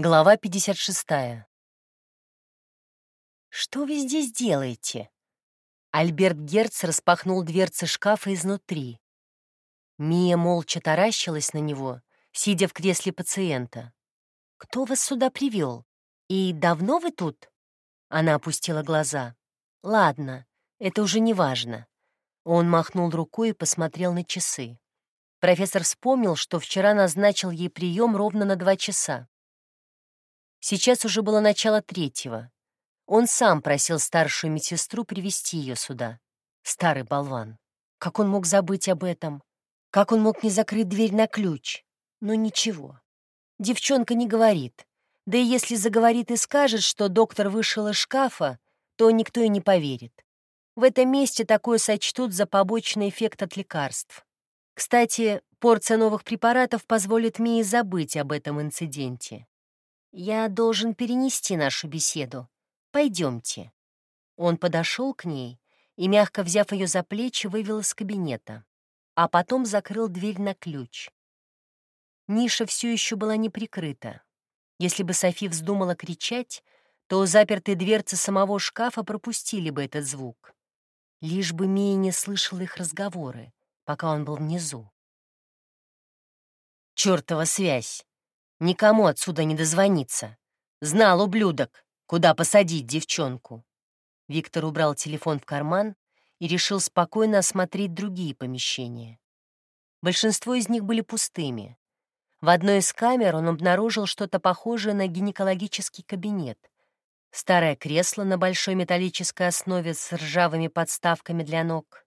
Глава 56. «Что вы здесь делаете?» Альберт Герц распахнул дверцы шкафа изнутри. Мия молча таращилась на него, сидя в кресле пациента. «Кто вас сюда привел? И давно вы тут?» Она опустила глаза. «Ладно, это уже не важно». Он махнул рукой и посмотрел на часы. Профессор вспомнил, что вчера назначил ей прием ровно на два часа. Сейчас уже было начало третьего. Он сам просил старшую медсестру привести ее сюда. Старый болван. Как он мог забыть об этом? Как он мог не закрыть дверь на ключ? Но ничего. Девчонка не говорит. Да и если заговорит и скажет, что доктор вышел из шкафа, то никто и не поверит. В этом месте такое сочтут за побочный эффект от лекарств. Кстати, порция новых препаратов позволит Мии забыть об этом инциденте. «Я должен перенести нашу беседу. Пойдемте». Он подошел к ней и, мягко взяв ее за плечи, вывел из кабинета, а потом закрыл дверь на ключ. Ниша все еще была не прикрыта. Если бы Софи вздумала кричать, то запертые дверцы самого шкафа пропустили бы этот звук. Лишь бы Мия не слышала их разговоры, пока он был внизу. «Чёртова связь!» Никому отсюда не дозвониться. Знал, ублюдок, куда посадить девчонку. Виктор убрал телефон в карман и решил спокойно осмотреть другие помещения. Большинство из них были пустыми. В одной из камер он обнаружил что-то похожее на гинекологический кабинет. Старое кресло на большой металлической основе с ржавыми подставками для ног,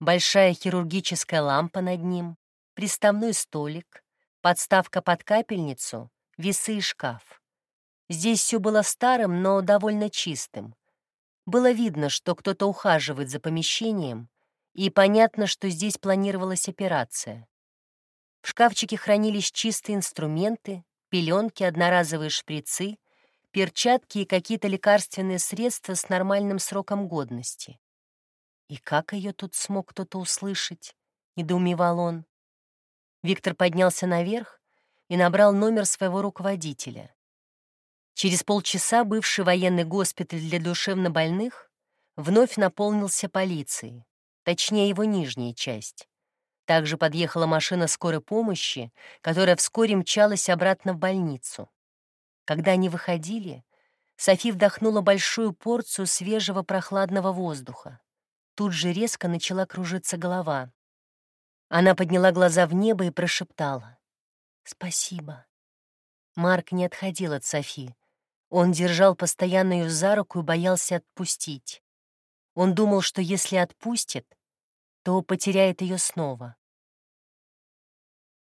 большая хирургическая лампа над ним, приставной столик, подставка под капельницу, весы и шкаф. Здесь все было старым, но довольно чистым. Было видно, что кто-то ухаживает за помещением, и понятно, что здесь планировалась операция. В шкафчике хранились чистые инструменты, пеленки, одноразовые шприцы, перчатки и какие-то лекарственные средства с нормальным сроком годности. «И как ее тут смог кто-то услышать?» — недоумевал он. Виктор поднялся наверх и набрал номер своего руководителя. Через полчаса бывший военный госпиталь для душевнобольных вновь наполнился полицией, точнее его нижняя часть. Также подъехала машина скорой помощи, которая вскоре мчалась обратно в больницу. Когда они выходили, Софи вдохнула большую порцию свежего прохладного воздуха. Тут же резко начала кружиться голова. Она подняла глаза в небо и прошептала. «Спасибо». Марк не отходил от Софи. Он держал постоянно ее за руку и боялся отпустить. Он думал, что если отпустит, то потеряет ее снова.